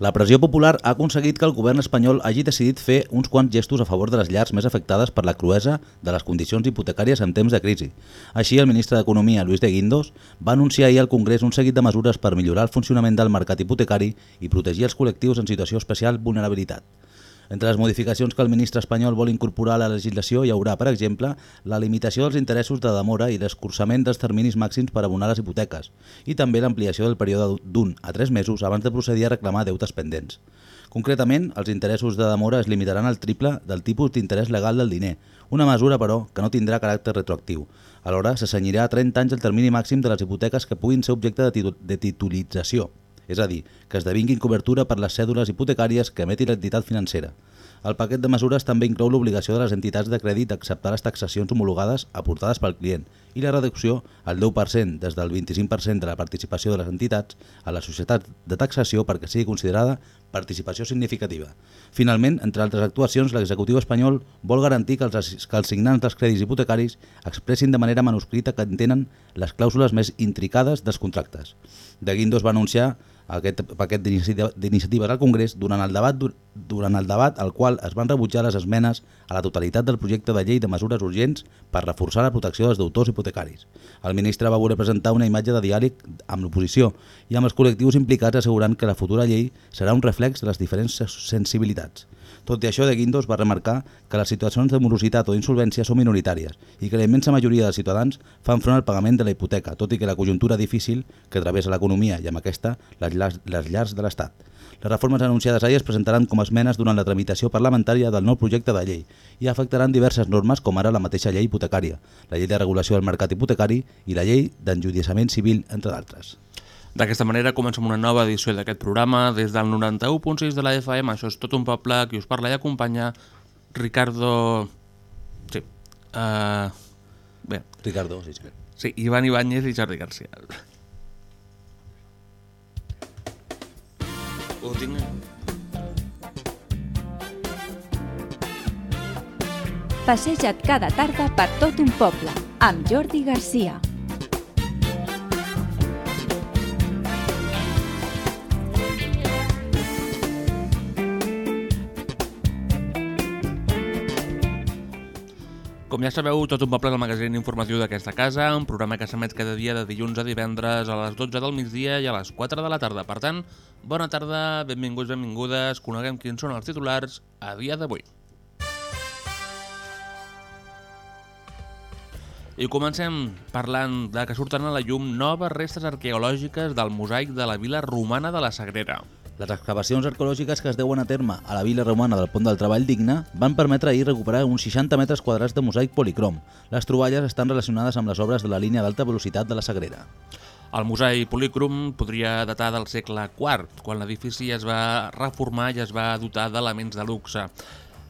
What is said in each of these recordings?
La pressió popular ha aconseguit que el govern espanyol hagi decidit fer uns quants gestos a favor de les llars més afectades per la cruesa de les condicions hipotecàries en temps de crisi. Així, el ministre d'Economia, Luis de Guindos, va anunciar ahir al Congrés un seguit de mesures per millorar el funcionament del mercat hipotecari i protegir els col·lectius en situació especial vulnerabilitat. Entre les modificacions que el ministre espanyol vol incorporar a la legislació hi haurà, per exemple, la limitació dels interessos de demora i l'escurçament dels terminis màxims per abonar les hipoteques i també l'ampliació del període d'un a tres mesos abans de procedir a reclamar deutes pendents. Concretament, els interessos de demora es limitaran al triple del tipus d'interès legal del diner, una mesura, però, que no tindrà caràcter retroactiu. Alhora, s'assenyirà a 30 anys el termini màxim de les hipoteques que puguin ser objecte de, de titulització, és a dir, que esdevinguin cobertura per les cèdules hipotecàries que emeti l'entitat financera. El paquet de mesures també inclou l'obligació de les entitats de crèdit d'acceptar les taxacions homologades aportades pel client i la reducció al 10% des del 25% de la participació de les entitats a la societat de taxació perquè sigui considerada participació significativa. Finalment, entre altres actuacions, l'executiu espanyol vol garantir que els, que els signants dels crèdits hipotecaris expressin de manera manuscrita que entenen les clàusules més intricades dels contractes. De Guindos va anunciar aquest paquet d'iniciatives al Congrés durant el, debat, durant el debat al qual es van rebutjar les esmenes a la totalitat del projecte de llei de mesures urgents per reforçar la protecció dels deutors hipotecaris. El ministre va voler presentar una imatge de diàleg amb l'oposició i amb els col·lectius implicats assegurant que la futura llei serà un reflex de les diferents sensibilitats. Tot i això, De Guindos va remarcar que les situacions de morositat o insolvència són minoritàries i que la immensa majoria dels ciutadans fan front al pagament de la hipoteca, tot i que la conjuntura difícil que travessa l'economia i amb aquesta les llars, les llars de l'Estat. Les reformes anunciades ahir es presentaran com a esmenes durant la tramitació parlamentària del nou projecte de llei i afectaran diverses normes com ara la mateixa llei hipotecària, la llei de regulació del mercat hipotecari i la llei d'enjudiçament civil, entre d'altres. D'aquesta manera comencem una nova edició d'aquest programa des del 91.6 de la FM. Això és tot un poble, qui us parla i acompanya Ricardo... Sí. Uh... Bé. Ricardo, sí, sí. Sí, Ivan Ibáñez i Jordi Garcia. Ho tinc... Passeja't cada tarda per tot un poble amb Jordi Garcia. Com ja sabeu, tot un poble és el magazín informatiu d'aquesta casa, un programa que s'emet cada dia de dilluns a divendres a les 12 del migdia i a les 4 de la tarda. Per tant, bona tarda, benvinguts, benvingudes, coneguem quins són els titulars a dia d'avui. I comencem parlant de que surten a la llum noves restes arqueològiques del mosaic de la vila romana de la Sagrera. Les excavacions arqueològiques que es deuen a terme a la vila romana del Pont del Treball Digne van permetre ahir recuperar uns 60 metres quadrats de mosaic policrom. Les troballes estan relacionades amb les obres de la línia d'alta velocitat de la Sagrera. El mosaic policrom podria datar del segle IV, quan l'edifici es va reformar i es va dotar d'elements de luxe.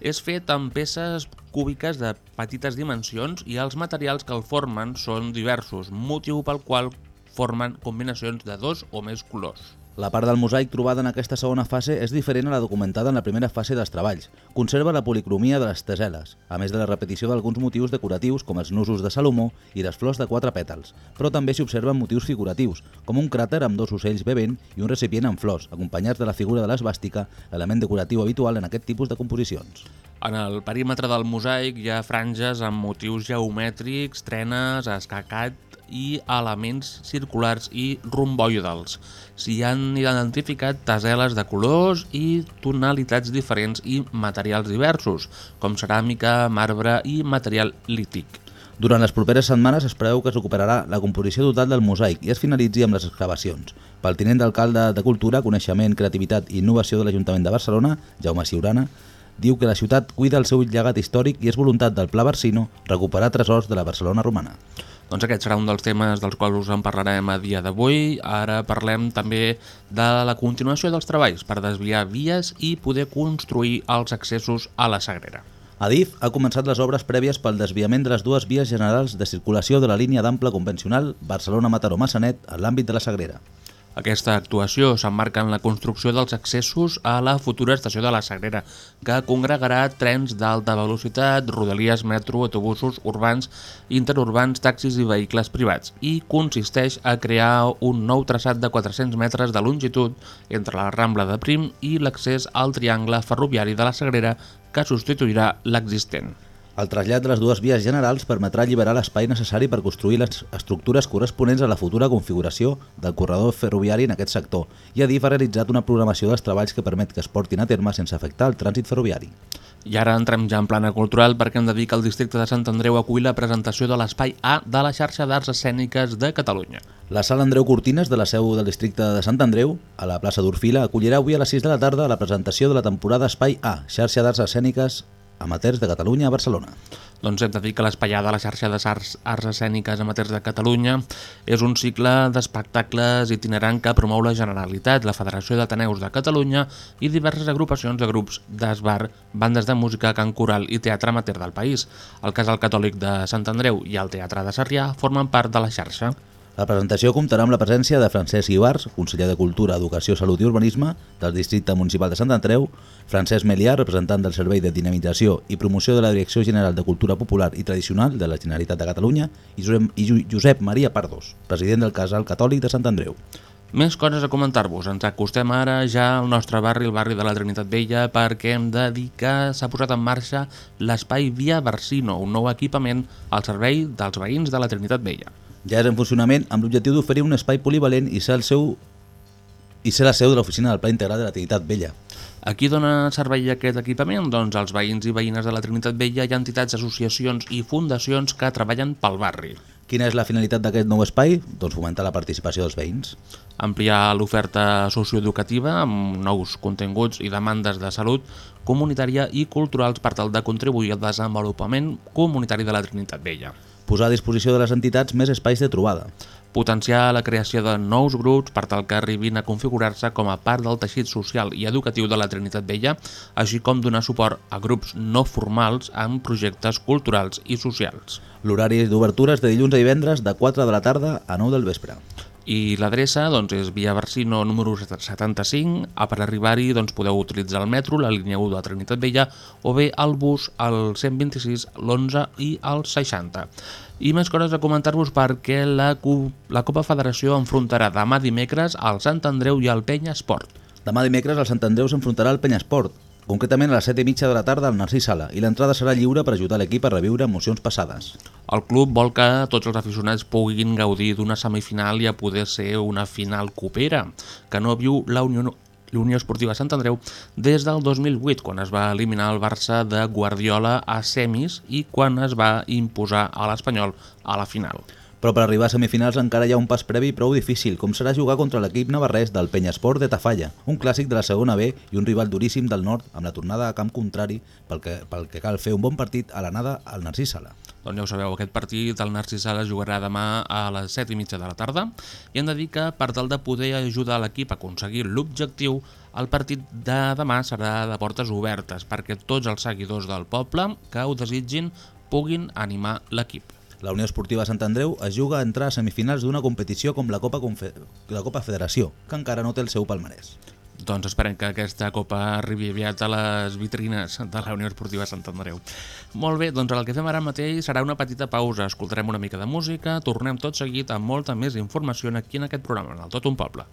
És fet amb peces cúbiques de petites dimensions i els materials que el formen són diversos, motiu pel qual formen combinacions de dos o més colors. La part del mosaic trobada en aquesta segona fase és diferent a la documentada en la primera fase dels treballs. Conserva la policromia de les teseles, a més de la repetició d'alguns motius decoratius com els nusos de Salomó i les flors de quatre pètals, però també s'hi observen motius figuratius, com un cràter amb dos ocells bevent i un recipient amb flors, acompanyats de la figura de l'esbàstica, element decoratiu habitual en aquest tipus de composicions. En el perímetre del mosaic hi ha franges amb motius geomètrics, trenes, escacat i elements circulars i romboidals. S'hi han identificat taseles de colors i tonalitats diferents i materials diversos, com ceràmica, marbre i material lític. Durant les properes setmanes es preveu que es recuperarà la composició total del mosaic i es finalitzi amb les excavacions. Pel tinent d'alcalde de Cultura, Coneixement, Creativitat i Innovació de l'Ajuntament de Barcelona, Jaume Ciurana, diu que la ciutat cuida el seu llegat històric i és voluntat del Pla Barsino recuperar tresors de la Barcelona romana. Doncs aquest serà un dels temes dels quals us en parlarem a dia d'avui. Ara parlem també de la continuació dels treballs per desviar vies i poder construir els accessos a la Sagrera. Adif ha començat les obres prèvies pel desviament de les dues vies generals de circulació de la línia d'ample convencional Barcelona-Mataró-Massanet en l'àmbit de la Sagrera. Aquesta actuació s'emmarca en la construcció dels accessos a la futura estació de la Sagrera, que congregarà trens d'alta velocitat, rodalies, metro, autobusos urbans, interurbans, taxis i vehicles privats, i consisteix a crear un nou traçat de 400 metres de longitud entre la Rambla de Prim i l'accés al triangle ferroviari de la Sagrera, que substituirà l'existent. El trasllat de les dues vies generals permetrà alliberar l'espai necessari per construir les estructures corresponents a la futura configuració del corredor ferroviari en aquest sector i Adif ha realitzat una programació dels treballs que permet que es portin a terme sense afectar el trànsit ferroviari. I ara entrem ja en plana cultural perquè hem de dir que el districte de Sant Andreu acull la presentació de l'Espai A de la xarxa d'arts escèniques de Catalunya. La sala Andreu Cortines de la seu del districte de Sant Andreu, a la plaça d'Orfila, acollirà avui a les 6 de la tarda la presentació de la temporada Espai A, xarxa d'arts escèniques amateurs de Catalunya a Barcelona. Doncs hem de dir que l'Espaià de la xarxa de arts, arts escèniques amateurs de Catalunya és un cicle d'espectacles itinerant que promou la Generalitat, la Federació d'Ateneus de Catalunya i diverses agrupacions de grups d'esbar, bandes de música, cant coral i teatre amateur del país. El Casal Catòlic de Sant Andreu i el Teatre de Sarrià formen part de la xarxa. La presentació comptarà amb la presència de Francesc Ibars, conseller de Cultura, Educació, Salut i Urbanisme del Districte Municipal de Sant Andreu, Francesc Melià, representant del Servei de Dinamització i Promoció de la Direcció General de Cultura Popular i Tradicional de la Generalitat de Catalunya i Josep Maria Pardos, president del Casal Catòlic de Sant Andreu. Més coses a comentar-vos. Ens acostem ara ja al nostre barri, el barri de la Trinitat Vella, perquè hem de dir que s'ha posat en marxa l'espai Via Barsino, un nou equipament al servei dels veïns de la Trinitat Vella. Ja és en funcionament amb l'objectiu d'oferir un espai polivalent i ser el seu i ser la seu de l'oficina del Pla Integral de la Trinitat Vella. A qui dona servei aquest equipament? Doncs als veïns i veïnes de la Trinitat Vella i entitats, associacions i fundacions que treballen pel barri. Quina és la finalitat d'aquest nou espai? Doncs fomentar la participació dels veïns. Ampliar l'oferta socioeducativa amb nous continguts i demandes de salut comunitària i culturals per tal de contribuir al desenvolupament comunitari de la Trinitat Vella posar a disposició de les entitats més espais de trobada. Potenciar la creació de nous grups per tal que arribin a configurar-se com a part del teixit social i educatiu de la Trinitat Vella, així com donar suport a grups no formals amb projectes culturals i socials. L'horari d'obertura és de dilluns a divendres de 4 de la tarda a 9 del vespre. I l'adreça doncs, és Via Barsino número 75. A per arribar-hi doncs, podeu utilitzar el metro, la línia 1 de Trinitat Vella, o bé el bus, el 126, l'11 i el 60. I més coses a comentar-vos perquè la, la Copa Federació enfrontarà demà dimecres al Sant Andreu i al Penya Esport. Demà dimecres el Sant Andreu s'enfrontarà al Penya Esport, concretament a les 7 i mitja de la tarda al Narcís Sala, i l'entrada serà lliure per ajudar l'equip a reviure emocions passades. El club vol que tots els aficionats puguin gaudir d'una semifinal i a poder ser una final copera, que no viu la Unió l'Unió Esportiva Sant Andreu des del 2008, quan es va eliminar el Barça de Guardiola a semis i quan es va imposar a l'Espanyol a la final. Però per arribar a semifinals encara hi ha un pas previ prou difícil, com serà jugar contra l'equip navarrès del Penyesport de Tafalla, un clàssic de la segona B i un rival duríssim del nord, amb la tornada a camp contrari pel que, pel que cal fer un bon partit a l'anada al Narcís Sala. Doncs ja ho sabeu, aquest partit el Narcís Sala jugarà demà a les 7 i mitja de la tarda i hem de dir que per tal de poder ajudar l'equip a aconseguir l'objectiu el partit de demà serà de portes obertes perquè tots els seguidors del poble que ho desitgin puguin animar l'equip. La Unió Esportiva Sant Andreu es juga a entrar a semifinals d'una competició com la Copa, Confe la Copa Federació, que encara no té el seu palmarès. Doncs esperem que aquesta copa arribi aviat a les vitrines de la Unió Esportiva Sant Andreu. Molt bé, doncs el que fem ara mateix serà una petita pausa. Escoltarem una mica de música, tornem tot seguit amb molta més informació aquí en aquest programa, en el Tot un Poble.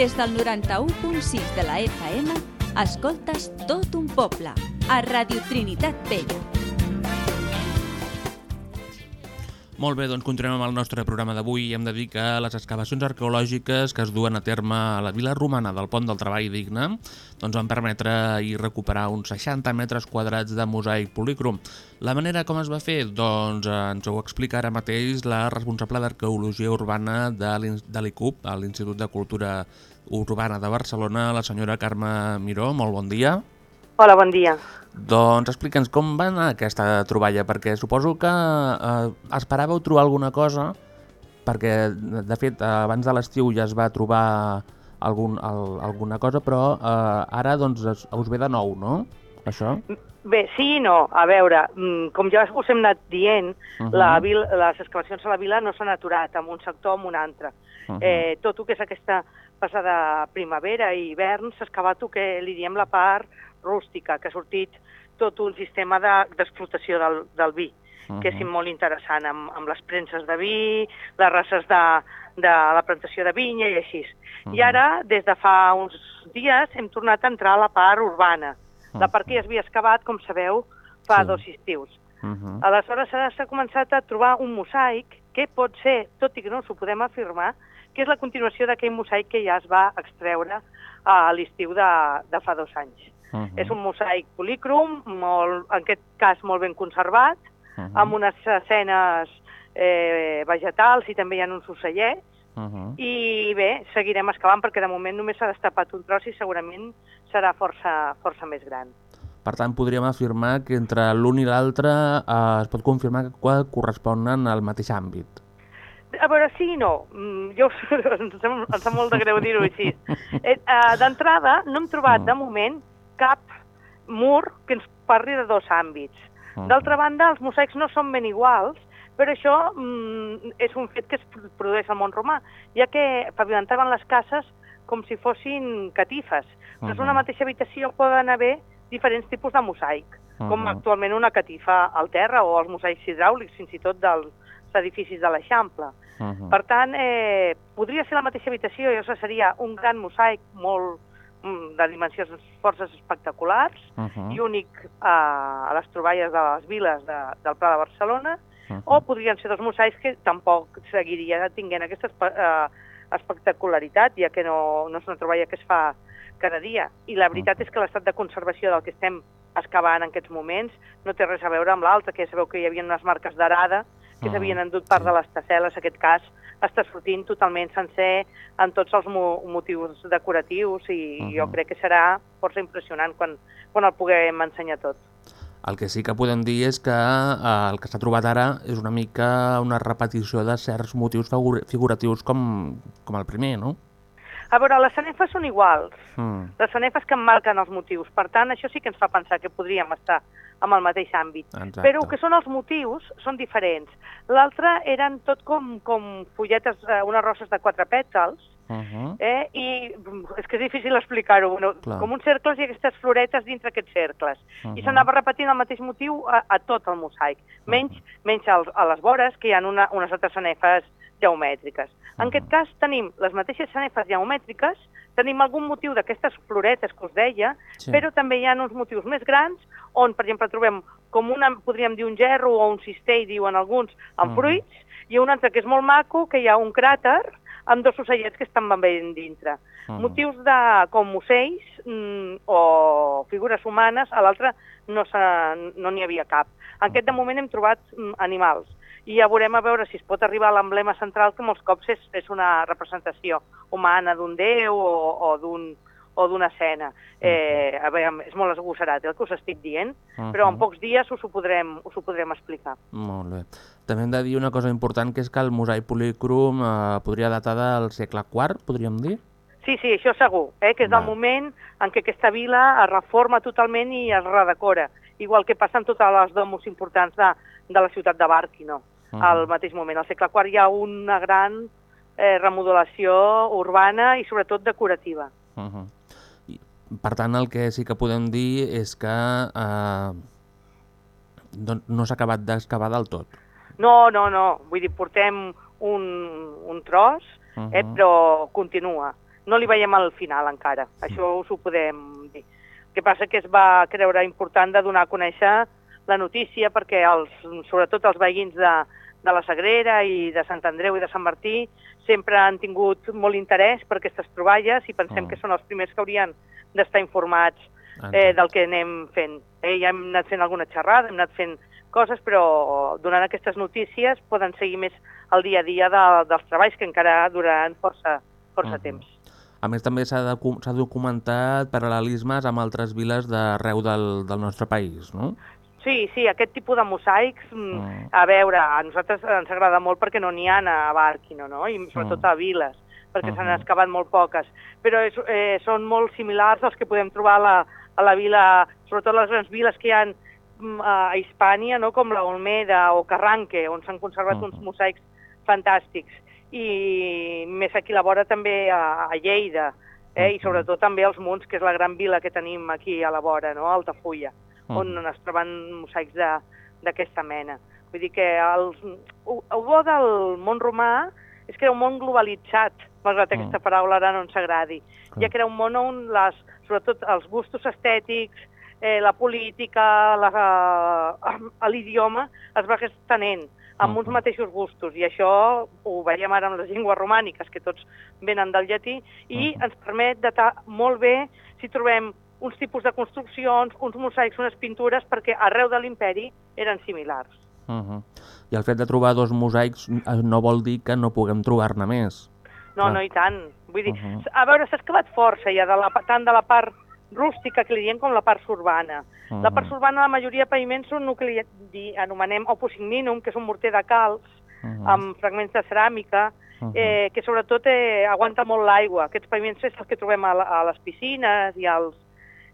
Des del 91.6 de la FM, escoltes tot un poble, a Radio Trinitat Vella. Molt bé, doncs continuem amb el nostre programa d'avui hem de dir que les excavacions arqueològiques que es duen a terme a la vila romana del Pont del Treball Digne doncs van permetre i recuperar uns 60 metres quadrats de mosaic polícrom. La manera com es va fer? Doncs eh, ens ho explica ara mateix la responsable d'Arqueologia Urbana de l'ICUP, a l'Institut de Cultura Urbana de Barcelona, la senyora Carme Miró. Molt bon dia. Hola, bon dia. Doncs explica'ns com va anar aquesta troballa, perquè suposo que eh, esperàveu trobar alguna cosa, perquè de fet abans de l'estiu ja es va trobar algun, al, alguna cosa, però eh, ara doncs es, us ve de nou, no? Això? Bé, sí i no. A veure, mm, com ja us hem anat dient, uh Mhm. -huh. la vil, les excavacions a la vila no s'han aturat amb un sector o amb un altre. Uh Mhm. -huh. eh, tot el que és aquesta passada primavera i hivern s'ha excavat el que li diem la part rústica, que ha sortit tot un sistema de- d'explotació de, del, del vi, uh -huh. que és Mhm. molt interessant, amb, amb les premses de vi, les races de, de la plantació de vinya i així. Uh -huh. I ara, des de fa uns dies, hem tornat a entrar a la part urbana, la part que ja havia excavat, com sabeu, fa Sí. dos estius. Uh -huh. Aleshores s'ha començat a trobar un mosaic que pot ser, tot i que no us ho podem afirmar, que és la continuació d'aquell mosaic que ja es va extreure a l'estiu de, de fa dos anys. Uh -huh. És un mosaic polícrom, molt, en aquest cas molt ben conservat, Uh -huh. amb unes escenes eh, vegetals i també hi ha uns ocellets, Uh -huh. i bé, seguirem excavant perquè de moment només s'ha destapat un tros i segurament serà força, força més gran. Per tant, podríem afirmar que entre l'un i l'altre eh, es pot confirmar que corresponen al mateix àmbit. A veure, sí i no. Mm, Jo, em, sap, em sap molt de greu dir-ho així. Eh, eh, D'entrada, no hem trobat, de moment, cap mur que ens parli de dos àmbits. D'altra banda, els mosaics no són ben iguals, però això mm, és un fet que es pro- produeix al món romà, ja que pavimentaven les cases com si fossin catifes. Doncs en una mateixa habitació poden haver diferents tipus de mosaic, com Mhm. actualment una catifa al terra o els mosaics hidràulics, fins i tot dels edificis de l'Eixample. Uh -huh. Per tant, eh, podria ser la mateixa habitació i això seria un gran mosaic molt mm, de dimensions forces espectaculars Uh -huh. i únic a, a les troballes de les viles de, del Pla de Barcelona, Uh -huh. o podrien ser dos mosaics que tampoc seguiria tinguent aquesta eh, espectacularitat, ja que no, no és una troballa que es fa cada dia. I la veritat és que l'estat de conservació del que estem excavant en aquests moments no té res a veure amb l'altre, que ja sabeu que hi havia unes marques d'arada que Ah, s'havien endut part de les tacel·les, aquest cas està sortint totalment sencer en tots els mo motius decoratius i Mhm. jo crec que serà força impressionant quan, quan el puguem ensenyar tot. El que sí que podem dir és que eh, el que s'ha trobat ara és una mica una repetició de certs motius figur- figuratius com, com el primer, no? A veure, les sanefes són iguals, Mm. les sanefes que emmarquen els motius. Per tant, això sí que ens fa pensar que podríem estar en el mateix àmbit. Exacte. Però que són els motius són diferents. L'altre eren tot com, com fulletes, eh, unes roses de quatre pètals, Uh -huh. eh? i mm, és que és difícil explicar-ho, bueno, Clar. com uns cercles i aquestes floretes dintre aquests cercles. I Mhm. s'anava repetint el mateix motiu a, a tot el mosaic, menys, menys als, a les vores, que hi ha una, unes altres sanefes geomètriques. En aquest cas tenim les mateixes sanefes geomètriques, tenim algun motiu d'aquestes floretes que us deia, Sí. però també hi ha uns motius més grans on, per exemple, trobem com una, podríem dir un gerro o un cistell, diuen alguns, amb Mhm. fruits, i un altre que és molt maco, que hi ha un cràter amb dos ocellets que estan ben dintre. Mhm. Motius de, com ocells mm, o figures humanes, a l'altre no se- no n'hi havia cap. En aquest de moment hem trobat mm, animals. i ja veurem a veure si es pot arribar a l'emblema central, que molts cops és, és una representació humana d'un déu o, o d'un o d'una escena. Eh, a veure, és molt esgosserat el que us estic dient, però en pocs dies us ho podrem, us ho podrem explicar. Molt bé. També hem de dir una cosa important, que és que el mosaic policrum eh, podria datar del segle IV, podríem dir? Sí, sí, això segur, eh? que és el moment en què aquesta vila es reforma totalment i es redecora, igual que passa en totes les domus importants de, de la ciutat de Bàrquino. Mhm. Al mateix moment, al segle IV hi ha una gran eh, remodelació urbana i sobretot decorativa. Uh -huh. Per tant, el que sí que podem dir és que eh, doncs no s'ha acabat d'excavar del tot. No, no, no, vull dir, portem un, un tros, Uh -huh. eh, però continua. No li veiem al final encara, això us ho podem dir. El que passa que es va creure important de donar a conèixer la notícia perquè els, sobretot els veïns de, de la Sagrera i de Sant Andreu i de Sant Martí sempre han tingut molt interès per aquestes troballes i pensem Mm. que són els primers que haurien d'estar informats eh, del que anem fent. Eh, ja hem anat fent alguna xerrada, hem anat fent coses, però donant aquestes notícies poden seguir més el dia a dia de, dels treballs que encara duraran força, força Mhm. temps. A més, també s'ha documentat paral·lelismes amb altres viles d'arreu del, del nostre país, no? Sí, sí, aquest tipus de mosaics, mm, Mm. a veure, a nosaltres ens agrada molt perquè no n'hi ha a Bàrquino, no? I sobretot Mm. a viles, perquè s'han Mhm. excavat molt poques. Però és, eh, són molt similars als que podem trobar a la, a la vila, sobretot les grans viles que hi ha mm, a Hispània, no? com la Olmeda o Carranque, on s'han conservat Mhm. uns mosaics fantàstics. I més aquí a la vora també a, a Lleida, eh? i sobretot també als Munts, que és la gran vila que tenim aquí a la vora, no? Altafulla on Mhm. es troben mosaics d'aquesta mena. Vull dir que el, el, bo del món romà és que era un món globalitzat, malgrat Mm. aquesta paraula ara no ens agradi, Clar. ja que era un món on les, sobretot els gustos estètics, eh, la política, la- eh, l'idioma es va estenent amb uns Mhm. mateixos gustos i això ho veiem ara amb les llengües romàniques que tots venen del llatí i Mhm. ens permet datar molt bé si trobem uns tipus de construccions, uns mosaics, unes pintures, perquè arreu de l'imperi eren similars. Uh -huh. I el fet de trobar dos mosaics eh, no vol dir que no puguem trobar-ne més. No, Clar. no, i tant. Vull dir, Mhm. a veure, s'ha excavat força ja, de la, tant de la part rústica, que li diem, com la part urbana. La part Mhm. urbana, la majoria de paviments són el que li di- anomenem opocigninum, que és un morter de calç, Mhm. amb fragments de ceràmica, Mhm. eh, que sobretot eh, aguanta molt l'aigua. Aquests paviments és els que trobem a, la, a les piscines i als,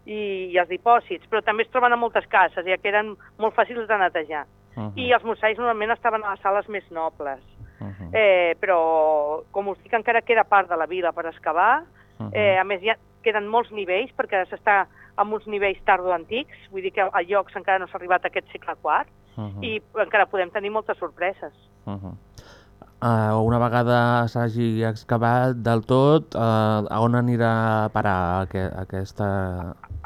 i, i als dipòsits, però també es troben a moltes cases, ja que eren molt fàcils de netejar. Mhm. I els mosaics normalment estaven a les sales més nobles. Mhm. Eh, però, com us dic, encara queda part de la vila per excavar. Mhm. Eh, a més, ja queden molts nivells, perquè s'està amb uns nivells tardoantics, vull dir que a llocs encara no s'ha arribat a aquest segle IV, Mhm. i encara podem tenir moltes sorpreses. Uh uh, una vegada s'hagi excavat del tot, uh, a on anirà a parar aqu aquesta...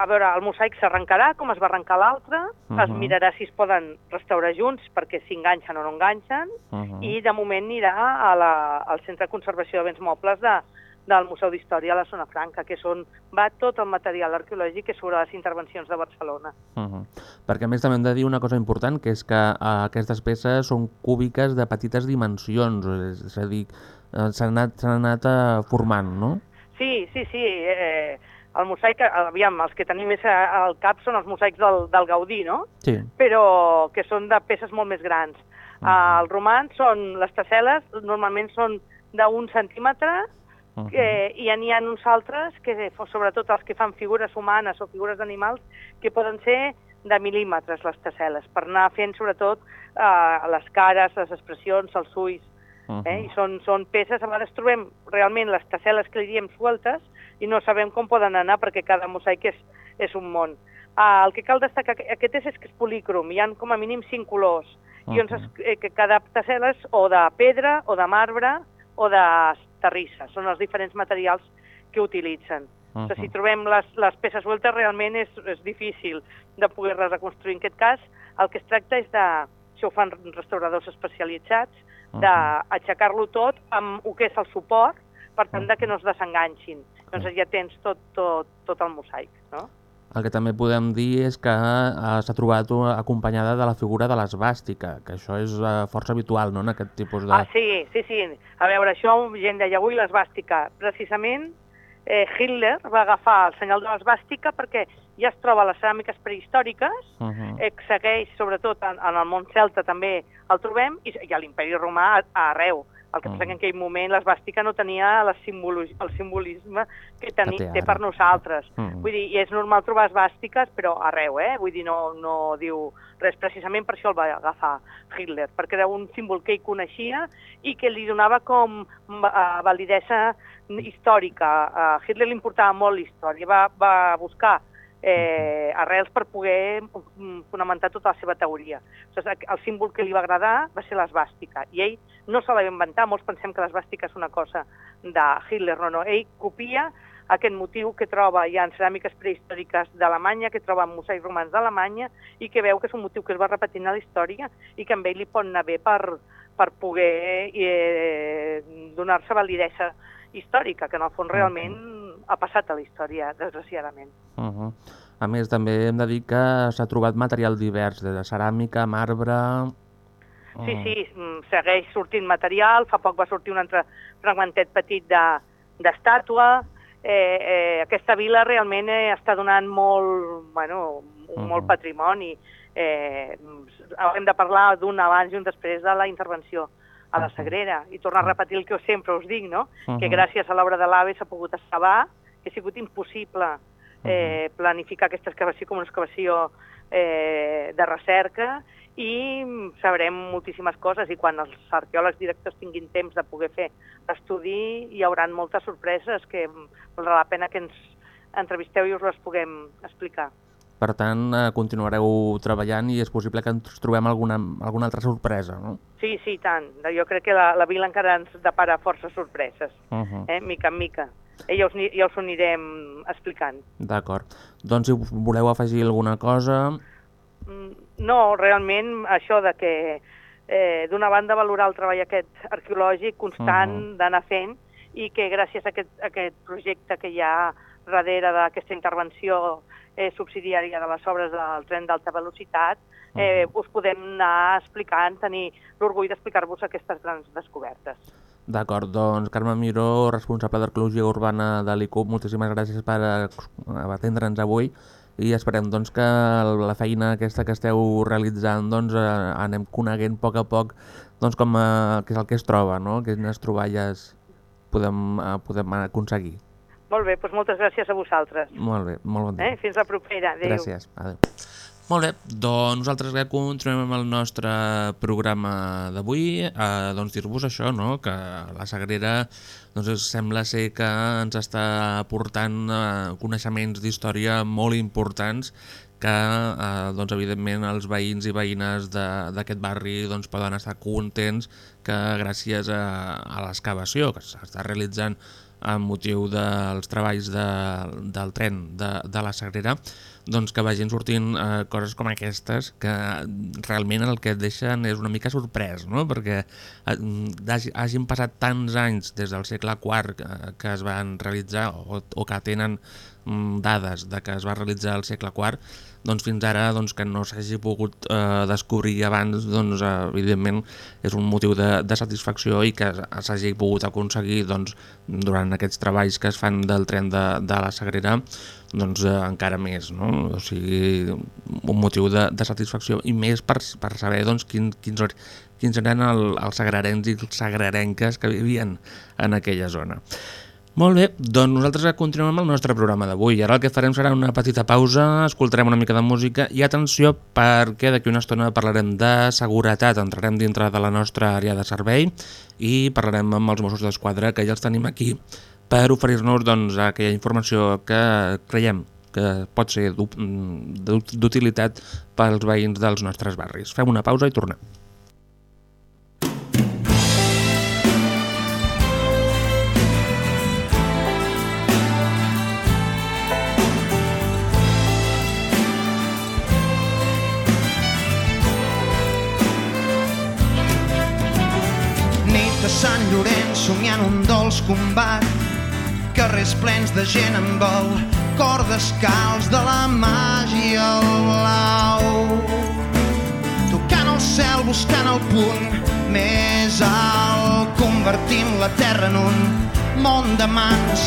A veure, el mosaic s'arrencarà, com es va arrencar l'altre, es Mhm. mirarà si es poden restaurar junts, perquè s'enganxen o no enganxen, Uh -huh. i de moment anirà a la, al Centre de Conservació de Béns Mobles de, del Museu d'Història a la Zona Franca, que és on va tot el material arqueològic que a les intervencions de Barcelona. Uh -huh. Perquè a més també hem de dir una cosa important, que és que uh, aquestes peces són cúbiques de petites dimensions, és, a dir, uh, s'han anat, anat uh, formant, no? Sí, sí, sí. Eh, el mosaic, aviam, els que tenim més al cap són els mosaics del, del Gaudí, no? Sí. Però que són de peces molt més grans. Uh, els romans són, les tessel·les normalment són d'un centímetre Uh -huh. eh, i n'hi ha uns altres, que sobretot els que fan figures humanes o figures d'animals, que poden ser de mil·límetres les tessel·les, per anar fent sobretot eh, les cares, les expressions, els ulls, Uh eh? I són, són peces, a vegades trobem realment les tessel·les que li diem sueltes i no sabem com poden anar perquè cada mosaic és, és un món. Uh, el que cal destacar, que aquest és, és que és polícrom, hi ha com a mínim cinc colors, i on es, eh, que cada tessel·la és o de pedra, o de marbre, o de terrissa. Són els diferents materials que utilitzen. Uh -huh. Si trobem les, les peces sueltes realment és, és difícil de poder-les reconstruir. En aquest cas, el que es tracta és de, això ho fan restauradors especialitzats, d'aixecar-lo tot amb el que és el suport, per tant, de que no es desenganxin. Doncs ja tens tot, tot, tot el mosaic, no? El que també podem dir és que eh, s'ha trobat una- acompanyada de la figura de l'esbàstica, que això és eh, força habitual no? en aquest tipus de... Ah, sí, sí, sí. A veure, això gent deia, avui l'esbàstica. Precisament eh, Hitler va agafar el senyal de l'esbàstica perquè ja es troba a les ceràmiques prehistòriques, Uh -huh. eh, segueix, sobretot en, en el món celta també el trobem, i, i a l'imperi romà a, a arreu. El que passa que en aquell moment l'esbàstica no tenia la el simbolisme que, teni, té té per nosaltres. Mm. Vull dir, i és normal trobar esbàstiques, però arreu, eh? Vull dir, no, no diu res. Precisament per això el va agafar Hitler, perquè era un símbol que ell coneixia i que li donava com uh, validesa històrica. A Hitler li importava molt la història, va, va buscar eh, arrels per poder mm, fonamentar tota la seva teoria. O sigui, el símbol que li va agradar va ser l'esbàstica, i ell no se la va inventar, molts pensem que l'esbàstica és una cosa de Hitler, no, no, ell copia aquest motiu que troba ja en ceràmiques prehistòriques d'Alemanya, que troba en mosaics romans d'Alemanya, i que veu que és un motiu que es va repetint a la història i que amb ell li pot anar bé per, per poder eh, donar-se validesa històrica, que en el fons realment ha passat a la història, desgraciadament. Uh -huh. A més, també hem de dir que s'ha trobat material divers, de ceràmica, marbre... Sí, sí, mm, segueix sortint material, fa poc va sortir un altre fragmentet petit de- d'estàtua, eh, eh, aquesta vila realment eh, està donant molt, bueno, un, molt patrimoni. Eh, haurem de parlar d'un abans i un després de la intervenció a la Sagrera. I tornar a repetir el que sempre us dic, no? que Mhm. gràcies a l'obra de l'AVE s'ha pogut excavar, que ha sigut impossible eh, planificar aquesta excavació com una excavació eh, de recerca i sabrem moltíssimes coses i quan els arqueòlegs directors tinguin temps de poder fer estudi hi haurà moltes sorpreses que valdrà la pena que ens entrevisteu i us les puguem explicar. Per tant, eh, continuareu treballant i és possible que ens trobem alguna, alguna altra sorpresa, no? Sí, sí, tant. Jo crec que la, la vila encara ens depara forces sorpreses, Uh -huh. eh, mica en mica. I ja us, ja us ho anirem explicant. D'acord. Doncs si voleu afegir alguna cosa... Mm, No, realment això de que eh, d'una banda valorar el treball aquest arqueològic constant Mhm. d'anar fent i que gràcies a aquest, a aquest projecte que hi ha darrere d'aquesta intervenció eh, subsidiària de les obres del tren d'alta velocitat, eh, us podem anar explicant, tenir l'orgull d'explicar-vos aquestes grans descobertes. D'acord, doncs Carme Miró, responsable d'Arqueologia Urbana de l'ICUP, moltíssimes gràcies per atendre'ns avui i esperem doncs, que la feina aquesta que esteu realitzant doncs, eh, anem coneguent a poc a poc doncs, com, eh, què és el que es troba, no? quines troballes podem, eh, podem aconseguir. Molt bé, doncs moltes gràcies a vosaltres. Molt bé, molt bon dia. Eh? Fins la propera. Adéu. Gràcies. Adéu. Molt bé, doncs nosaltres ja continuem amb el nostre programa d'avui. Eh, doncs dir-vos això, no? que la Sagrera doncs, sembla ser que ens està aportant eh, coneixements d'història molt importants que eh, doncs, evidentment els veïns i veïnes d'aquest barri doncs, poden estar contents que gràcies a, a l'excavació que s'està realitzant amb motiu dels treballs de, del tren de, de la Sagrera doncs que vagin sortint eh, coses com aquestes que realment el que et deixen és una mica sorprès, no? perquè eh, hagi- hagin passat tants anys des del segle IV que, que es van realitzar o, o que tenen mm, dades de que es va realitzar al segle IV doncs fins ara doncs, que no s'hagi pogut eh, descobrir abans doncs, eh, evidentment és un motiu de, de satisfacció i que s'hagi pogut aconseguir doncs, durant aquests treballs que es fan del tren de, de la Sagrera doncs eh, encara més, no? O sigui, un motiu de, de satisfacció i més per, per saber doncs, quin, quins, quins eren el, els sagrarens i sagrarenques que vivien en aquella zona. Molt bé, doncs nosaltres continuem amb el nostre programa d'avui. Ara el que farem serà una petita pausa, escoltarem una mica de música i atenció perquè d'aquí una estona parlarem de seguretat, entrarem dintre de la nostra àrea de servei i parlarem amb els Mossos d'Esquadra que ja els tenim aquí per oferir-nos doncs, aquella informació que creiem que pot ser d'u- d'ut- d'utilitat pels veïns dels nostres barris. Fem una pausa i tornem. Sant Llorenç somiant un dolç combat carrers plens de gent en vol cor descalç de la màgia al blau. Tocant el cel, buscant el punt més alt, convertint la terra en un món de mans.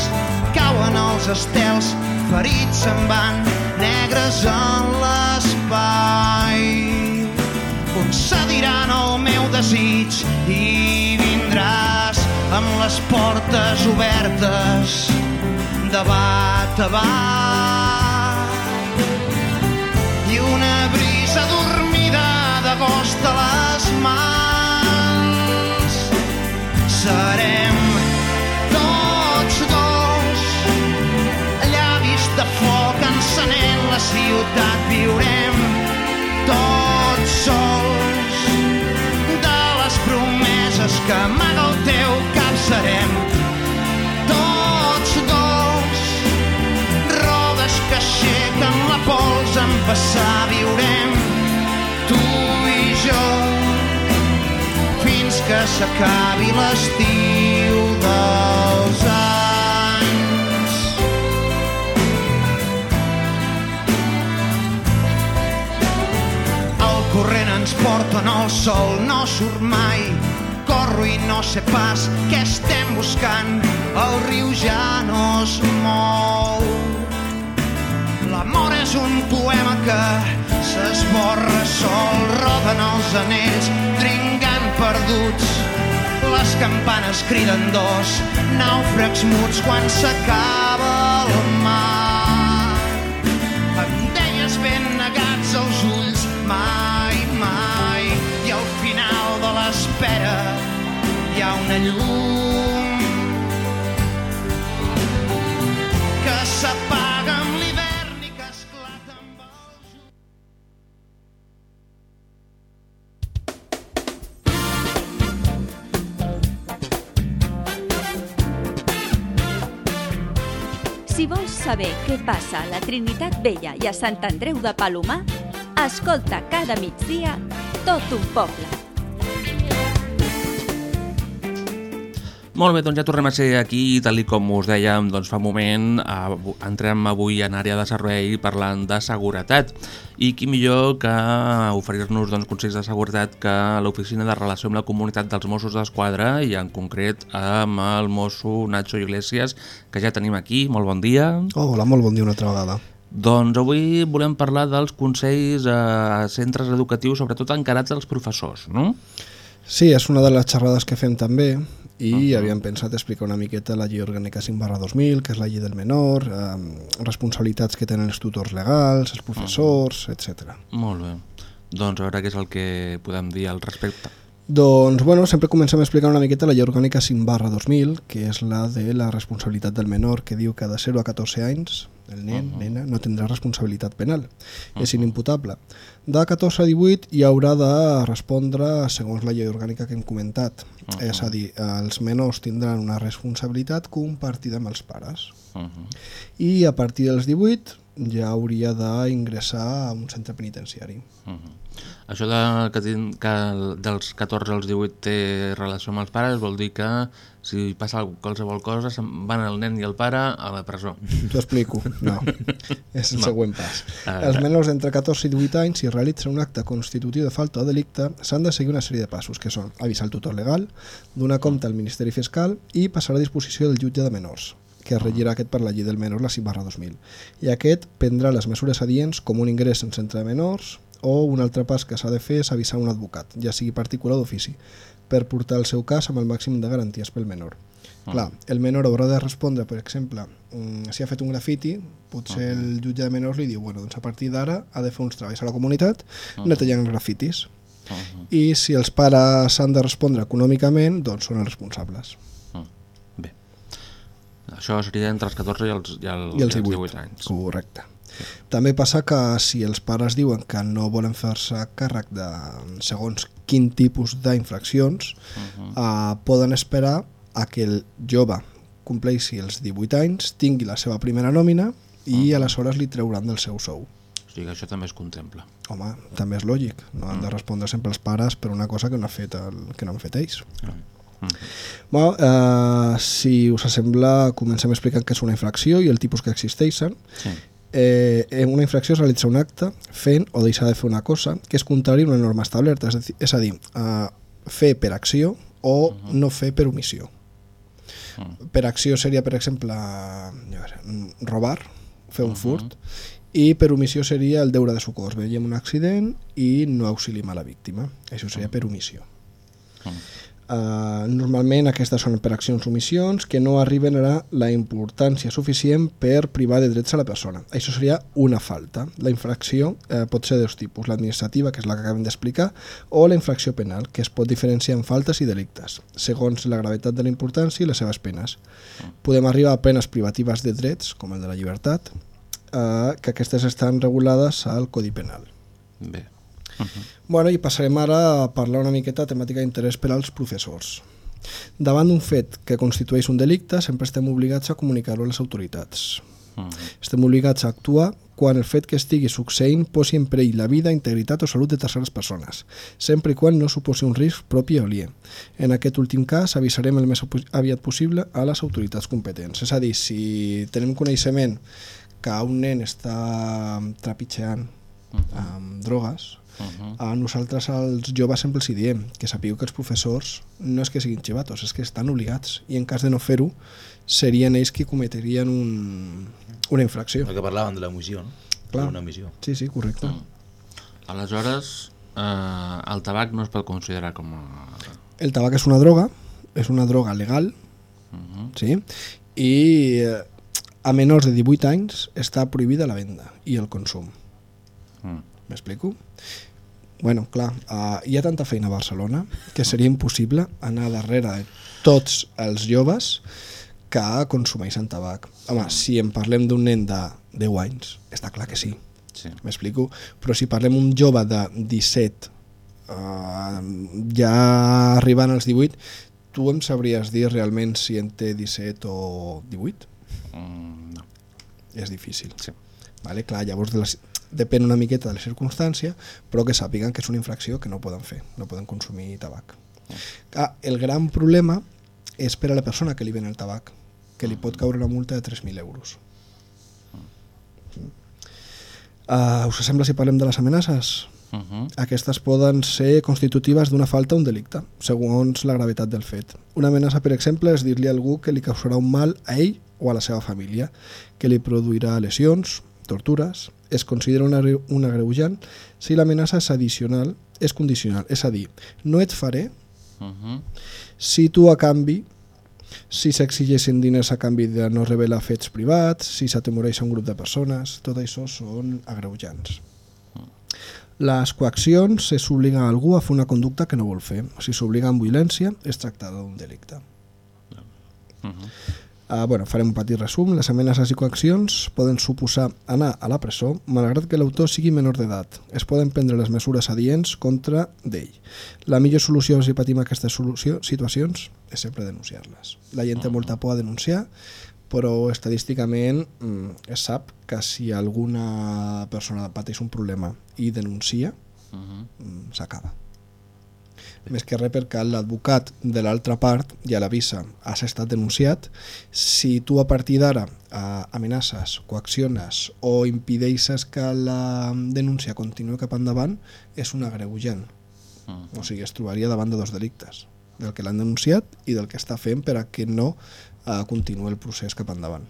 Cauen els estels, ferits se'n van, negres en l'espai. Concediran el meu desig i vindràs amb les portes obertes de bat a bat. I una brisa dormida d'agost a les mans. Serem tots foc la ciutat. Viurem tots sols les promeses que amaga el teu cap serem. Tots dos rodes que aixequen la pols en passar viurem. Tu i jo fins que s'acabi l'estiu dels anys. El corrent ens porta on el sol no surt mai. Corro i no sé pas què estem buscant. El riu ja no es mou. L'amor és un poema que s'esborra sol. Roden els anells, tringant perduts. Les campanes criden dos, nàufrags muts quan s'acaba el mar. Ha una llum que s'apaga amb l'hivern i que esclata amb el. Si vols saber què passa a la Trinitat Vella i a Sant Andreu de Palomar, escolta cada migdia tot un poble. Molt bé, doncs ja tornem a ser aquí, tal i com us dèiem doncs fa un moment, entrem avui en àrea de servei parlant de seguretat. I qui millor que oferir-nos doncs, consells de seguretat que l'Oficina de Relació amb la Comunitat dels Mossos d'Esquadra i en concret amb el mosso Nacho Iglesias, que ja tenim aquí. Molt bon dia. Oh, hola, molt bon dia una altra vegada. Doncs avui volem parlar dels consells a centres educatius, sobretot encarats als professors, no? Sí, és una de les xerrades que fem també i uh -huh. havíem pensat explicar una miqueta la llei orgànica 5 barra 2000, que és la llei del menor, eh, responsabilitats que tenen els tutors legals, els professors, uh -huh. etc. Molt bé. Doncs a veure què és el que podem dir al respecte. Doncs, bueno, sempre comencem explicant una miqueta la llei orgànica 5 barra 2000, que és la de la responsabilitat del menor, que diu que de 0 a 14 anys el nen, uh -huh. nena, no tindrà responsabilitat penal, uh -huh. és inimputable. De 14 a 18 hi haurà de respondre segons la llei orgànica que hem comentat, uh -huh. és a dir, els menors tindran una responsabilitat compartida amb els pares. Uh -huh. I a partir dels 18 ja hauria d'ingressar a un centre penitenciari. Uh -huh. Això de, que, que el- dels 14 als 18 té relació amb els pares vol dir que si passa qualsevol cosa van el nen i el pare a la presó. T'ho explico. No, és el No. següent pas. A Els menors d'entre 14 i 18 anys, si realitzen un acte constitutiu de falta o delicte, s'han de seguir una sèrie de passos, que són avisar el tutor legal, donar compte al Ministeri Fiscal i passar a disposició del jutge de menors que es regirà aquest per la llei del menor, la 5 barra 2000. I aquest prendrà les mesures adients com un ingrés en centre de menors o un altre pas que s'ha de fer és avisar un advocat, ja sigui particular o d'ofici, per portar el seu cas amb el màxim de garanties pel menor. Clar, el menor haurà de respondre, per exemple, mm, si ha fet un grafiti, potser el jutge de menors li diu, bueno, doncs a partir d'ara ha de fer uns treballs a la comunitat netejar grafitis. I si els pares han de respondre econòmicament, doncs són els responsables. Això seria entre els 14 i els, i el, I els 18, 18, anys. correcte. També passa que si els pares diuen que no volen fer-se càrrec de segons quin tipus d'infraccions, uh -huh. eh, poden esperar a que el jove compleixi els 18 anys, tingui la seva primera nòmina i uh -huh. aleshores li trauran del seu sou. O sigui que això també es contempla. Home, també és lògic, no han de respondre sempre els pares per una cosa que no, ha fet el, que no han fet ells. Uh Bueno, eh, si us sembla, comencem explicant què és una infracció i el tipus que existeixen. Sí. Eh, en una infracció es realitza un acte fent o deixar de fer una cosa que és contrari a una norma establerta, és a dir, eh, fer per acció o uh -huh. no fer per omissió. Uh -huh. Per acció seria, per exemple, robar, fer un uh -huh. furt, i per omissió seria el deure de socors. Veiem un accident i no auxiliem a la víctima. Això seria per omissió. Mm. Uh, normalment aquestes són per accions o omissions que no arriben a la, la importància suficient per privar de drets a la persona. Això seria una falta. La infracció eh, pot ser de dos tipus, l'administrativa, que és la que acabem d'explicar, o la infracció penal, que es pot diferenciar en faltes i delictes, segons la gravetat de la importància i les seves penes. Podem arribar a penes privatives de drets, com el de la llibertat, eh, que aquestes estan regulades al Codi Penal. Bé. Bueno, i passarem ara a parlar una miqueta de temàtica d'interès per als professors. Davant d'un fet que constitueix un delicte, sempre estem obligats a comunicar-ho a les autoritats. Estem obligats a actuar quan el fet que estigui succeint posi en perill la vida, integritat o salut de terceres persones, sempre i quan no suposi un risc propi o aliè. En aquest últim cas, avisarem el més aviat possible a les autoritats competents. És a dir, si tenem coneixement que un nen està trepitjant amb drogues, a nosaltres als joves sempre els diem que sapigueu que els professors no és que siguin xivatos, és que estan obligats i en cas de no fer-ho serien ells qui cometerien un, una infracció. El que parlaven de la missió, no? Clar. Una missió. Sí, sí, correcte. Aleshores, eh, el tabac no es pot considerar com a... El tabac és una droga, és una droga legal, sí? i eh, a menors de 18 anys està prohibida la venda i el consum. Mm. M'explico? Bueno, clar, uh, hi ha tanta feina a Barcelona que seria impossible anar darrere de tots els joves que consumeixen tabac. Home, si en parlem d'un nen de 10 anys, està clar que sí. Sí. M'explico? Però si parlem un jove de 17, uh, ja arribant als 18, tu em sabries dir realment si en té 17 o 18? Mm, no. És difícil. Sí. Vale? Clar, llavors de les, depèn una miqueta de la circumstància, però que sàpiguen que és una infracció que no poden fer, no poden consumir tabac. Ah, el gran problema és per a la persona que li ven el tabac, que li pot caure una multa de 3.000 euros. Uh, us sembla si parlem de les amenaces? Uh -huh. Aquestes poden ser constitutives d'una falta o un delicte, segons la gravetat del fet. Una amenaça, per exemple, és dir-li a algú que li causarà un mal a ell o a la seva família, que li produirà lesions, tortures, es considera una, agre- un agreujant si l'amenaça és addicional, és condicional, és a dir, no et faré Uh -huh. si tu a canvi si s'exigeixen diners a canvi de no revelar fets privats, si s'atemoreix a un grup de persones, tot això són agreujants. Les coaccions és obligar algú a fer una conducta que no vol fer. Si s'obliga amb violència, és tractada d'un delicte. Uh -huh. Uh, bueno, farem un petit resum. Les amenaces i coaccions poden suposar anar a la presó malgrat que l'autor sigui menor d'edat. Es poden prendre les mesures adients contra d'ell. La millor solució si patim aquestes solució, situacions és sempre denunciar-les. La gent té molta por a denunciar, però estadísticament mm, es sap que si alguna persona pateix un problema i denuncia, Uh -huh. mm, s'acaba. Més que res perquè l'advocat de l'altra part ja l'avisa, has estat denunciat, si tu a partir d'ara eh, amenaces, coacciones o impideixes que la denúncia continuï cap endavant, és un agreujant. Uh O sigui, es trobaria davant de dos delictes, del que l'han denunciat i del que està fent per a que no eh, continuï el procés cap endavant.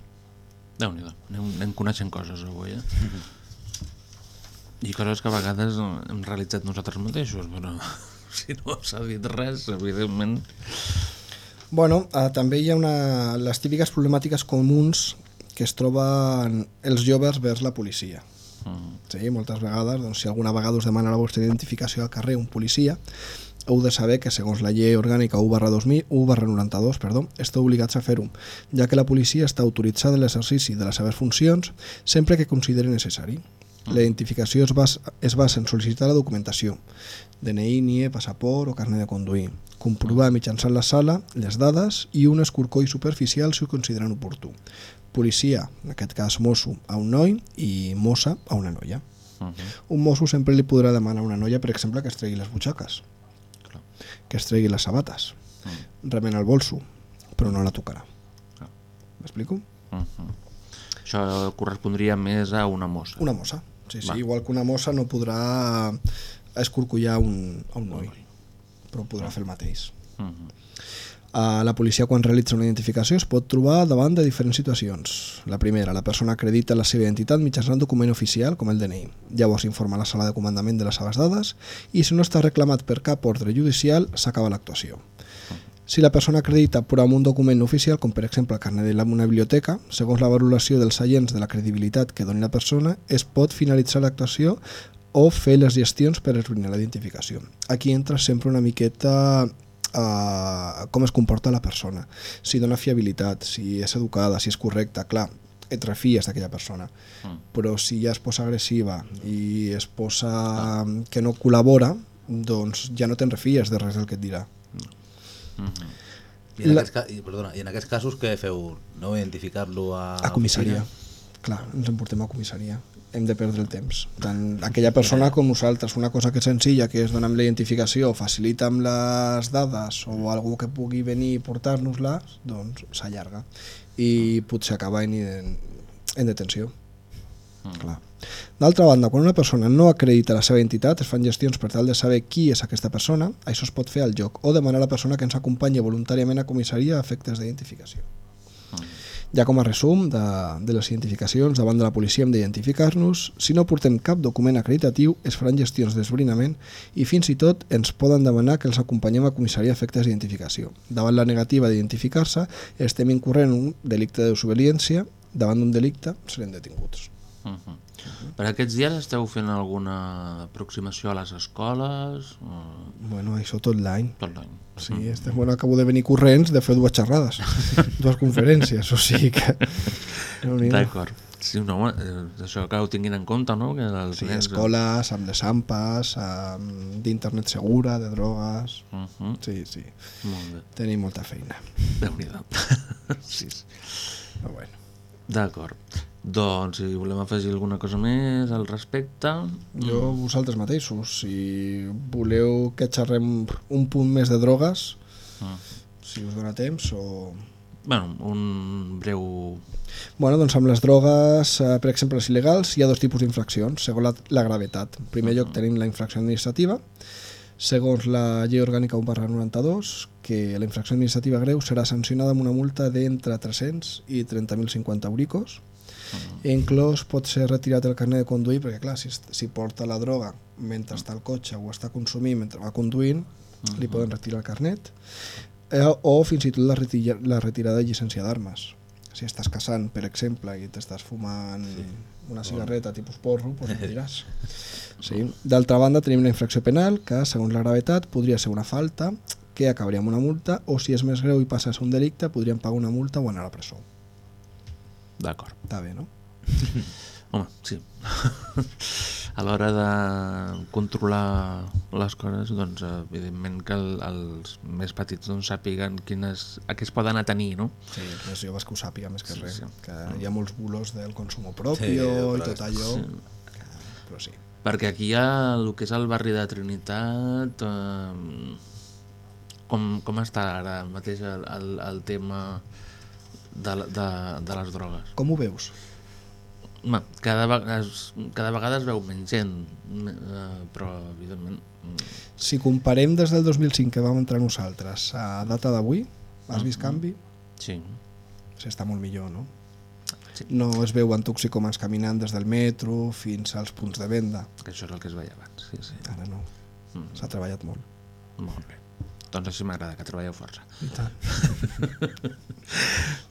Déu-n'hi-do, anem, anem coneixent coses avui, eh? I coses que a vegades hem realitzat nosaltres mateixos, però si no s'ha dit res, evidentment... Bueno, eh, també hi ha una, les típiques problemàtiques comuns que es troben els joves vers la policia. Uh Sí, moltes vegades, doncs, si alguna vegada us demana la vostra identificació al carrer un policia, heu de saber que segons la llei orgànica 1 barra 2000, 1 barra 92, perdó, esteu obligats a fer-ho, ja que la policia està autoritzada en l'exercici de les seves funcions sempre que consideri necessari. La identificació es basa, es basa en sol·licitar la documentació, DNI, NIE, passaport o carnet de conduir, comprovar mitjançant la sala les dades i un escorcoll superficial si ho consideren oportú. Policia, en aquest cas mosso, a un noi i mossa a una noia. -huh. Un mosso sempre li podrà demanar a una noia, per exemple, que es tregui les butxaques, que es tregui les sabates. remena el bolso, però no la tocarà. M'explico? Uh -huh. Això correspondria més a una mossa. Una mossa, sí, sí. Va. Igual que una mossa no podrà escorcollar un, a un noi, però podrà fer el mateix. Uh -huh. Uh, la policia quan realitza una identificació es pot trobar davant de diferents situacions. La primera, la persona acredita la seva identitat mitjançant document oficial com el DNI. Llavors informa la sala de comandament de les seves dades i si no està reclamat per cap ordre judicial s'acaba l'actuació. Si la persona acredita però amb un document oficial, com per exemple el carnet de la- una biblioteca, segons la valoració dels seients de la credibilitat que doni la persona, es pot finalitzar l'actuació o fer les gestions per esbrinar la identificació. Aquí entra sempre una miqueta uh, com es comporta la persona, si dona fiabilitat, si és educada, si és correcta, clar, et refies d'aquella persona. Mm. Però si ja es posa agressiva i es posa que no col·labora, doncs ja no te'n refies de res del que et dirà. Uh -huh. I en, La- aquests, i, perdona, I en aquests casos què feu? No identificar-lo a... A comissaria. Clar, ens en portem a comissaria. Hem de perdre el temps. Tant aquella persona com nosaltres. Una cosa que és senzilla, que és donar amb la identificació, facilita'm les dades o algú que pugui venir i portar-nos-les, doncs s'allarga. I potser acaba en, en, en detenció. Clar. D'altra banda, quan una persona no acredita la seva identitat, es fan gestions per tal de saber qui és aquesta persona, això es pot fer al lloc, o demanar a la persona que ens acompanyi voluntàriament a comissaria a efectes d'identificació. Ja com a resum de, de les identificacions davant de la policia hem d'identificar-nos, si no portem cap document acreditatiu es faran gestions d'esbrinament i fins i tot ens poden demanar que els acompanyem a comissaria a efectes d'identificació. Davant la negativa d'identificar-se estem incorrent en un delicte de desobediència, davant d'un delicte serem detinguts. Uh -huh. Per aquests dies esteu fent alguna aproximació a les escoles? Uh, Bueno, això tot l'any. tot l'any. Sí, este, bueno, acabo de venir corrents de fer dues xerrades, dues conferències, o sigui que... D'acord. Sí, no, eh, això que ho tinguin en compte, no? Que els Sí, nens- escoles, amb les AMPAs, amb d'internet segura, de drogues... Uh -huh. Sí, sí. Molt bé. Tenim molta feina. Déu-n'hi-do. sí, sí. Però bueno. D'acord. Doncs, si volem afegir alguna cosa més al respecte... Jo, vosaltres mateixos, si voleu que xerrem un punt més de drogues, Ah. si us dona temps, o... Bueno, un breu... Bueno, doncs amb les drogues, eh, per exemple, les il·legals, hi ha dos tipus d'infraccions, segons la, la gravetat. En primer lloc tenim la infracció administrativa, segons la llei orgànica 1 barra 92, que la infracció administrativa greu serà sancionada amb una multa d'entre 300 i 30.050 euricos, i inclús pot ser retirat el carnet de conduir, perquè clar, si, si porta la droga mentre està al cotxe o està consumint mentre va conduint, li poden retirar el carnet, eh, o fins i tot la, retira, la retirada de llicència d'armes. Si estàs casant, per exemple, i t'estàs fumant sí. una cigarreta tipus porro, doncs no diràs. Sí. D'altra banda, tenim la infracció penal, que, segons la gravetat, podria ser una falta, que acabaria amb una multa, o si és més greu i passa a ser un delicte, podríem pagar una multa o anar a la presó. D'acord. Està bé, no? Home, sí. a l'hora de controlar les coses, doncs, evidentment que el, els més petits doncs, sàpiguen quines, a què es poden atenir, no? Sí, els joves que ho sàpiga més que Sí, res. sí. Que hi ha molts bulos del consum propi Sí, i tot allò. Sí. Que, però sí. Perquè aquí hi ha el que és el barri de Trinitat... Eh, com, com està ara mateix el, el, el tema de, de, de les drogues? Com ho veus? Home, cada, vegada es, cada vegada es veu menys gent, eh, però evidentment... mm, Si comparem des del 2005 que vam entrar nosaltres a data d'avui, has vist canvi? Sí. Sí, està molt millor, no? Sí. No es veuen toxicomans caminant des del metro fins als punts de venda. Que això és el que es veia abans, sí, sí. Ara no. Mm. S'ha treballat molt. Molt bé. Doncs així m'agrada, que treballeu força.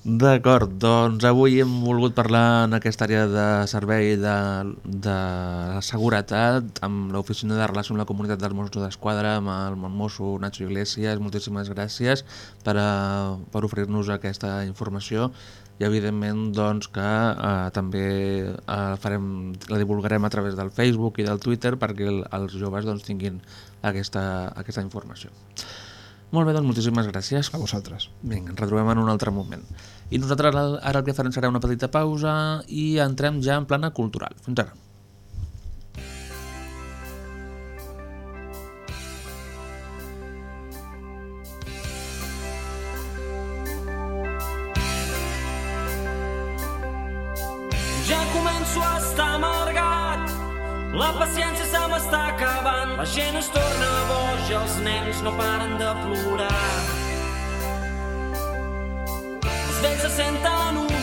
D'acord, doncs avui hem volgut parlar en aquesta àrea de servei de, de seguretat amb l'Oficina de Relació amb la Comunitat dels Mossos d'Esquadra, amb el Montmosso Nacho Iglesias. Moltíssimes gràcies per, a, per oferir-nos aquesta informació i evidentment doncs, que eh, també eh, farem, la divulgarem a través del Facebook i del Twitter perquè el, els joves doncs, tinguin aquesta, aquesta informació. Molt bé, doncs moltíssimes gràcies. A vosaltres. Vinga, ens retrobem en un altre moment. I nosaltres ara el que farem serà una petita pausa i entrem ja en plana cultural. Fins ara. Ja la paciència se m'està acabant, la gent boja, els nens no paren de plorar. Els vells se senten oblidats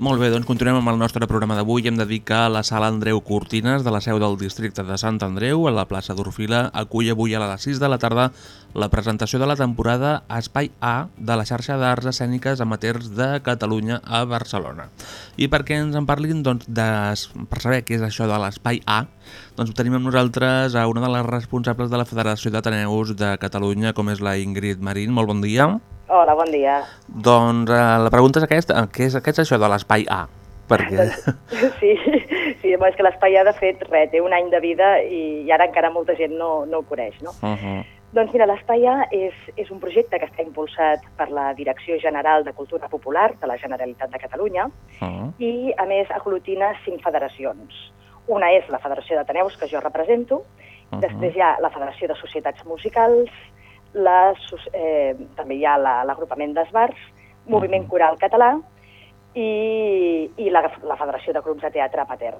Molt bé, doncs continuem amb el nostre programa d'avui. Hem de dir que la sala Andreu Cortines de la seu del districte de Sant Andreu, a la plaça d'Orfila, acull avui a les 6 de la tarda la presentació de la temporada Espai A de la xarxa d'arts escèniques amateurs de Catalunya a Barcelona. I perquè ens en parlin, doncs, de, per saber què és això de l'Espai A, doncs tenim amb nosaltres a una de les responsables de la Federació d'Ateneus de Catalunya, com és la Ingrid Marín. Molt bon dia. Hola, bon dia. Doncs eh, la pregunta és aquesta, què és, què és això de l'Espai A? Perquè... Sí, sí és que l'espai ha de fet res, té un any de vida i, i ara encara molta gent no, no ho coneix, no? Uh -huh. Doncs mira, l'Espai A és, és un projecte que està impulsat per la Direcció General de Cultura Popular de la Generalitat de Catalunya Uh -huh. i, a més, aglutina cinc federacions. Una és la Federació d'Ateneus, que jo represento, uh -huh. després hi ha la Federació de Societats Musicals, la, eh, també hi ha la- l'agrupament d'esbars, Moviment Coral Català i, i la, la Federació de Grups de Teatre Amateur.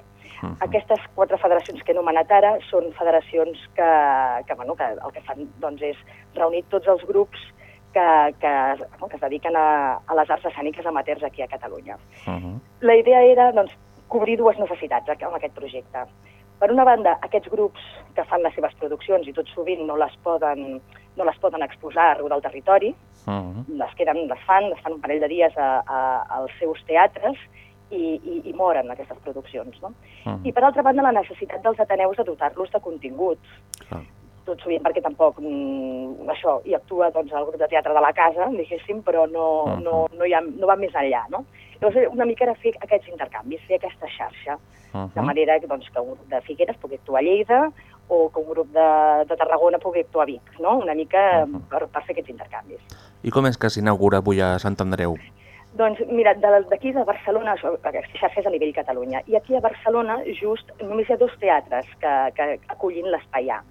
Aquestes quatre federacions que he anomenat ara són federacions que, que, bueno, que el que fan doncs, és reunir tots els grups que, que, bueno, que es dediquen a, a les arts escèniques amateurs aquí a Catalunya. Uh -huh. La idea era doncs, cobrir dues necessitats amb aquest projecte. Per una banda, aquests grups que fan les seves produccions i tot sovint no les poden, no les poden exposar arreu del territori, Uh -huh. les queden, les fan, les fan un parell de dies a, a, als seus teatres i, i, i moren aquestes produccions. No? Mhm. I per altra banda, la necessitat dels ateneus de dotar-los de contingut. Clar. Tot sovint perquè tampoc mm, això hi actua doncs, el grup de teatre de la casa, diguéssim, però no, Mhm. no, no, hi ha, no va més enllà. No? Llavors, una mica era fer aquests intercanvis, fer aquesta xarxa, Uh de -huh. manera que, doncs, que un grup de Figueres pugui actuar a Lleida o que un grup de, de Tarragona pugui actuar a Vic, no? una mica Mhm. per, per fer aquests intercanvis. I com és que s'inaugura avui a Sant Andreu? Doncs mira, de- d'aquí de Barcelona, és a nivell Catalunya, i aquí a Barcelona just només hi ha dos teatres que, que acullin l'espai A.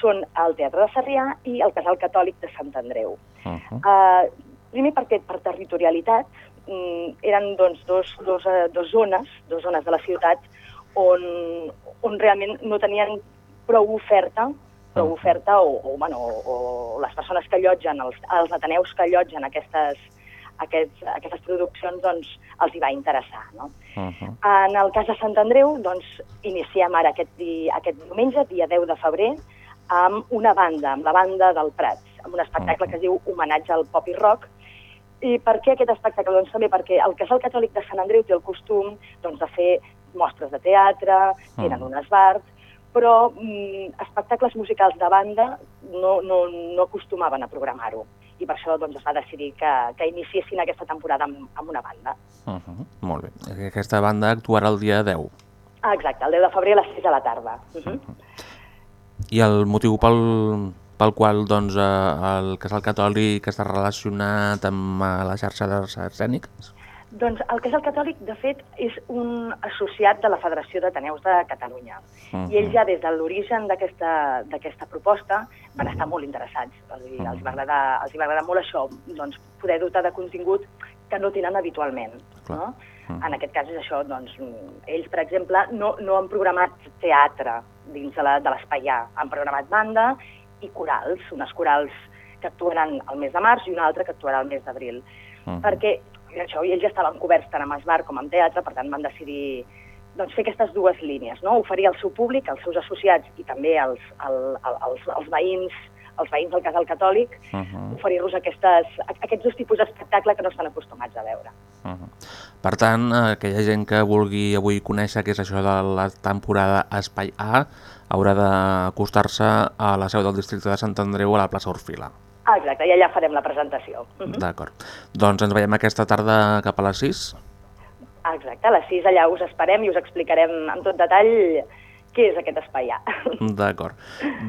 Són el Teatre de Sarrià i el Casal Catòlic de Sant Andreu. Uh -huh. Uh, primer perquè per territorialitat mm, eren doncs, dos, dos, uh, dos zones, dos zones de la ciutat on, on realment no tenien prou oferta prou oferta o, o, bueno, o, o les persones que allotgen, els, els ateneus que allotgen aquestes, aquests, aquestes produccions doncs, els hi va interessar. No? Uh -huh. En el cas de Sant Andreu, doncs, iniciem ara aquest, di, aquest diumenge, dia 10 de febrer, amb una banda, amb la banda del Prats, amb un espectacle que es diu Homenatge al pop i rock. I per què aquest espectacle? Doncs també perquè el Casal Catòlic de Sant Andreu té el costum doncs, de fer mostres de teatre, tenen un esbart, però mm, espectacles musicals de banda no, no, no acostumaven a programar-ho. I per això doncs, es va decidir que, que iniciessin aquesta temporada amb, amb una banda. Uh -huh. Molt bé. Aquesta banda actuarà el dia 10. Ah, exacte, el 10 de febrer a les 6 de la tarda. Uh -huh. I el motiu pel, pel qual doncs, eh, el Casal Catòlic està relacionat amb eh, la xarxa d'arts escèniques? Doncs el Casal Catòlic, de fet, és un associat de la Federació d'Ateneus de Catalunya. Uh -huh. I ells ja des de l'origen d'aquesta proposta van estar molt interessats. Uh -huh. els, va agradar, els va agradar molt això, doncs, poder dotar de contingut que no tenen habitualment. Clar. No? En aquest cas és això, doncs, ells, per exemple, no, no han programat teatre dins de l'espai A, han programat banda i corals, unes corals que actuaran al mes de març i una altra que actuarà al mes d'abril. Uh -huh. Perquè això, i ells ja estaven coberts tant amb esbar com amb teatre, per tant van decidir doncs, fer aquestes dues línies, no? oferir al seu públic, als seus associats i també als, al, al, als, als veïns els veïns del casal catòlic, Uh -huh. oferir-los aquests dos tipus d'espectacle que no estan acostumats a veure. Uh -huh. Per tant, eh, aquella gent que vulgui avui conèixer què és això de la temporada Espai A haurà d'acostar-se a la seu del districte de Sant Andreu a la plaça Orfila. Ah, exacte, i allà farem la presentació. Uh -huh. D'acord. Doncs ens veiem aquesta tarda cap a les 6. Ah, exacte, a les 6 allà us esperem i us explicarem amb tot detall què és aquest espai A. D'acord.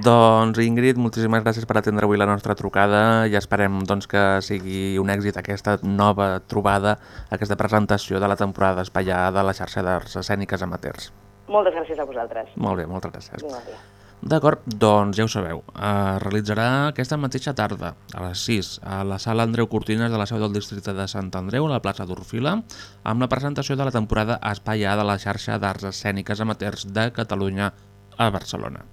Doncs Ingrid, moltíssimes gràcies per atendre avui la nostra trucada i esperem doncs, que sigui un èxit aquesta nova trobada, aquesta presentació de la temporada espaià de la xarxa d'arts escèniques amateurs. Moltes gràcies a vosaltres. Molt bé, moltes gràcies. Bon dia. D'acord, doncs ja ho sabeu, es realitzarà aquesta mateixa tarda, a les 6, a la sala Andreu Cortines de la seu del districte de Sant Andreu, a la plaça d'Orfila, amb la presentació de la temporada Espai A de la xarxa d'arts escèniques amateurs de Catalunya a Barcelona.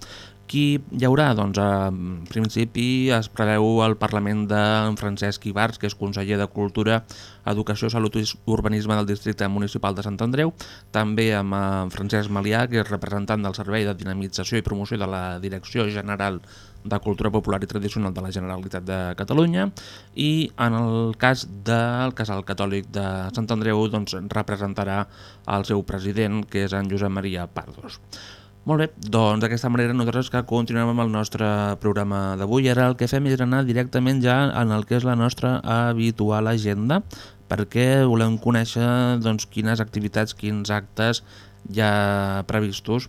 Qui hi haurà? Doncs en principi es preveu el Parlament de Francesc Ibars, que és conseller de Cultura, Educació, Salut i Urbanisme del districte municipal de Sant Andreu, també amb en Francesc Malià, que és representant del Servei de Dinamització i Promoció de la Direcció General de Cultura Popular i Tradicional de la Generalitat de Catalunya i en el cas del Casal Catòlic de Sant Andreu doncs, representarà el seu president, que és en Josep Maria Pardos. Molt bé, doncs d'aquesta manera nosaltres que continuem amb el nostre programa d'avui. Ara el que fem és anar directament ja en el que és la nostra habitual agenda, perquè volem conèixer doncs, quines activitats, quins actes ha previstos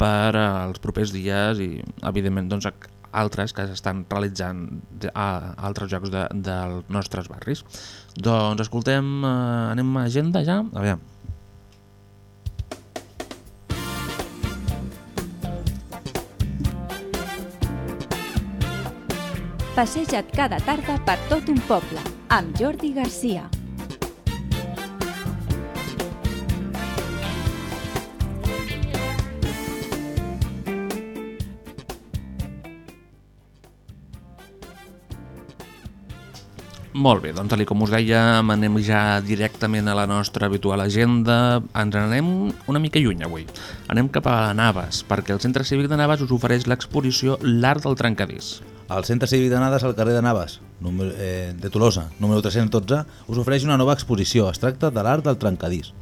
per als propers dies i, evidentment, doncs, altres que s'estan realitzant a altres llocs de, nostres barris. Doncs escoltem, eh, anem a agenda ja? A Passeja't cada tarda per tot un poble, amb Jordi Garcia. Molt bé, doncs com us dèiem, anem ja directament a la nostra habitual agenda. Ens n'anem una mica lluny avui. Anem cap a Naves, perquè el Centre Cívic de Naves us ofereix l'exposició L'Art del Trencadís. El Centre Cívic de Nades al carrer de Navas, número, eh, de Tolosa, número 312, us ofereix una nova exposició. Es tracta de l'art del trencadís.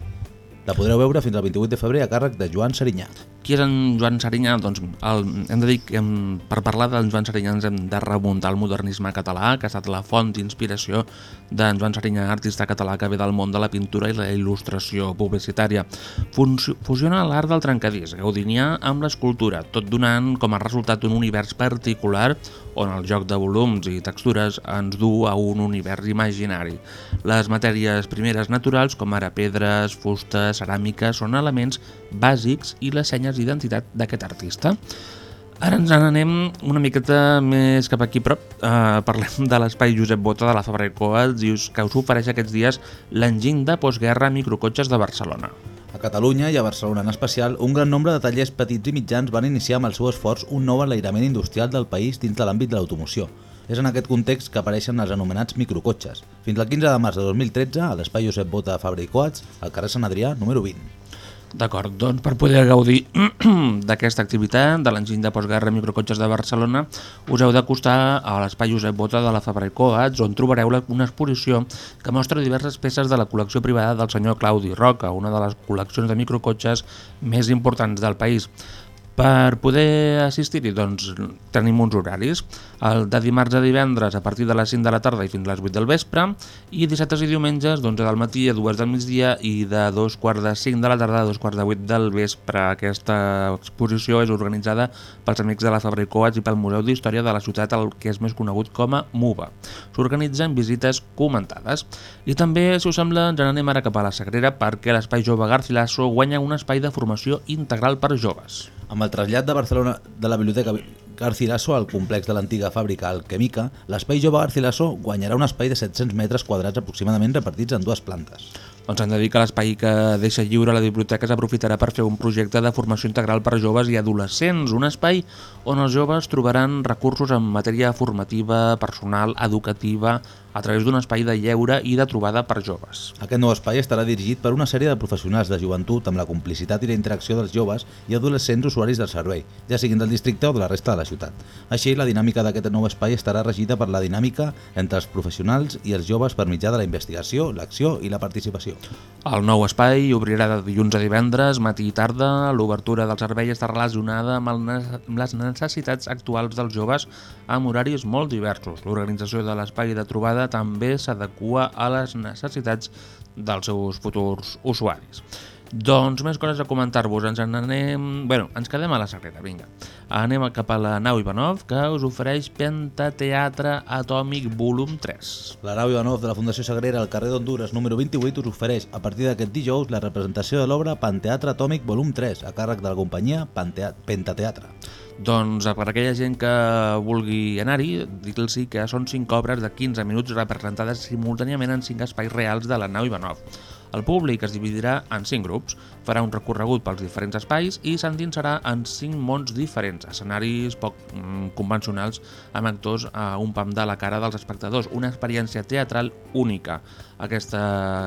La podreu veure fins al 28 de febrer a càrrec de Joan Serinyà. Qui és en Joan Serinyà? Doncs el, hem de dir que hem, per parlar d'en Joan Serinyà ens hem de remuntar al modernisme català, que ha estat la font d'inspiració d'en Joan Serinyà, artista català que ve del món de la pintura i la il·lustració publicitària. Funci fusiona l'art del trencadís gaudinià amb l'escultura, tot donant com a resultat un univers particular on el joc de volums i textures ens du a un univers imaginari. Les matèries primeres naturals, com ara pedres, fusta, ceràmica, són elements bàsics i les senyes d'identitat d'aquest artista. Ara ens n'anem una miqueta més cap aquí prop. Uh, parlem de l'espai Josep Bota de la Fabra i Coats i us, que us ofereix aquests dies l'enginy de postguerra microcotxes de Barcelona. A Catalunya i a Barcelona en especial, un gran nombre de tallers petits i mitjans van iniciar amb el seu esforç un nou enlairament industrial del país dins de l'àmbit de l'automoció. És en aquest context que apareixen els anomenats microcotxes. Fins al 15 de març de 2013, a l'espai Josep Bota Fabra i Coats, al carrer Sant Adrià, número 20. D'acord, doncs per poder gaudir d'aquesta activitat de l'enginy de postguerra microcotxes de Barcelona us heu d'acostar a l'espai Josep Bota de la Fabra i Coats on trobareu una exposició que mostra diverses peces de la col·lecció privada del senyor Claudi Roca, una de les col·leccions de microcotxes més importants del país. Per poder assistir-hi doncs, tenim uns horaris, el de dimarts a divendres a partir de les 5 de la tarda i fins a les 8 del vespre i dissabtes i diumenges d'11 del matí a 2 del migdia i de 2 quarts de 5 de la tarda a 2 quarts de 8 del vespre. Aquesta exposició és organitzada pels amics de la Fabra i pel Museu d'Història de la ciutat, el que és més conegut com a MUBA. S'organitzen visites comentades. I també, si us sembla, ens n'anem ara cap a la Sagrera perquè l'Espai Jove Garcilaso guanya un espai de formació integral per joves. Amb el trasllat de Barcelona de la Biblioteca Garcilaso al complex de l'antiga fàbrica Alquemica, l'espai jove Garcilaso guanyarà un espai de 700 metres quadrats aproximadament repartits en dues plantes. Doncs han de dir que l'espai que deixa lliure la biblioteca s'aprofitarà per fer un projecte de formació integral per joves i adolescents, un espai on els joves trobaran recursos en matèria formativa, personal, educativa, a través d'un espai de lleure i de trobada per joves. Aquest nou espai estarà dirigit per una sèrie de professionals de joventut amb la complicitat i la interacció dels joves i adolescents usuaris del servei, ja siguin del districte o de la resta de la ciutat. Així, la dinàmica d'aquest nou espai estarà regida per la dinàmica entre els professionals i els joves per mitjà de la investigació, l'acció i la participació. El nou espai obrirà de dilluns a divendres, matí i tarda. L'obertura del servei està relacionada amb, el, amb les necessitats actuals dels joves amb horaris molt diversos. L'organització de l'espai de trobada també s'adequa a les necessitats dels seus futurs usuaris. Doncs més coses a comentar-vos. Ens en anem... Bueno, ens quedem a la Sagrera, vinga. Anem cap a la nau Ivanov, que us ofereix Pentateatre Atòmic Volum 3. La nau Ivanov de la Fundació Sagrera al carrer d'Honduras número 28 us ofereix a partir d'aquest dijous la representació de l'obra Panteatre Atòmic volum 3 a càrrec de la companyia Pentateatre. Doncs eh, per aquella gent que vulgui anar-hi, dir-los que són 5 obres de 15 minuts representades simultàniament en 5 espais reals de la nau Ivanov. El públic es dividirà en 5 grups, farà un recorregut pels diferents espais i s'endinsarà en 5 mons diferents, escenaris poc mm, convencionals amb actors a un pam de la cara dels espectadors, una experiència teatral única. Aquesta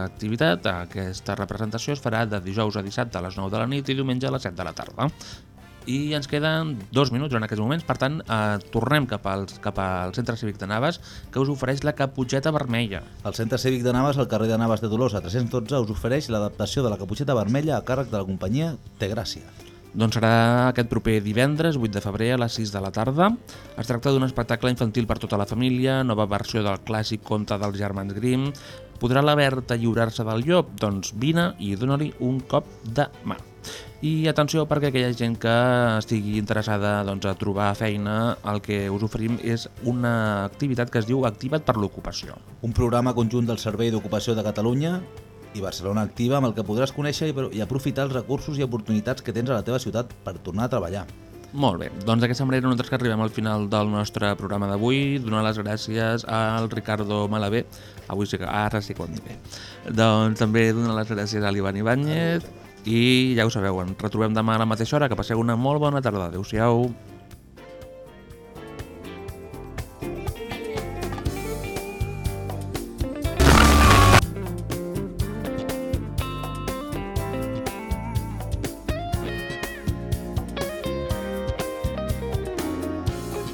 activitat, aquesta representació es farà de dijous a dissabte a les 9 de la nit i diumenge a les 7 de la tarda i ens queden dos minuts en aquests moments, per tant, eh, tornem cap, als, cap al Centre Cívic de Naves, que us ofereix la Caputxeta Vermella. El Centre Cívic de Naves, al carrer de Naves de Dolors, a 312, us ofereix l'adaptació de la Caputxeta Vermella a càrrec de la companyia Té Gràcia. Doncs serà aquest proper divendres, 8 de febrer, a les 6 de la tarda. Es tracta d'un espectacle infantil per tota la família, nova versió del clàssic conte dels germans Grimm. Podrà la Berta lliurar-se del llop? Doncs vine i dona-li un cop de mà. I atenció perquè aquella gent que estigui interessada doncs, a trobar feina, el que us oferim és una activitat que es diu Activa't per l'ocupació. Un programa conjunt del Servei d'Ocupació de Catalunya i Barcelona Activa amb el que podràs conèixer i aprofitar els recursos i oportunitats que tens a la teva ciutat per tornar a treballar. Molt bé, doncs d'aquesta manera nosaltres que arribem al final del nostre programa d'avui, donar les gràcies al Ricardo Malabé, avui sí que, ara sí que ho bé, doncs també donar les gràcies a l'Ivan Ibáñez i ja ho sabeu, ens retrobem demà a la mateixa hora, que passeu una molt bona tarda, adeu-siau.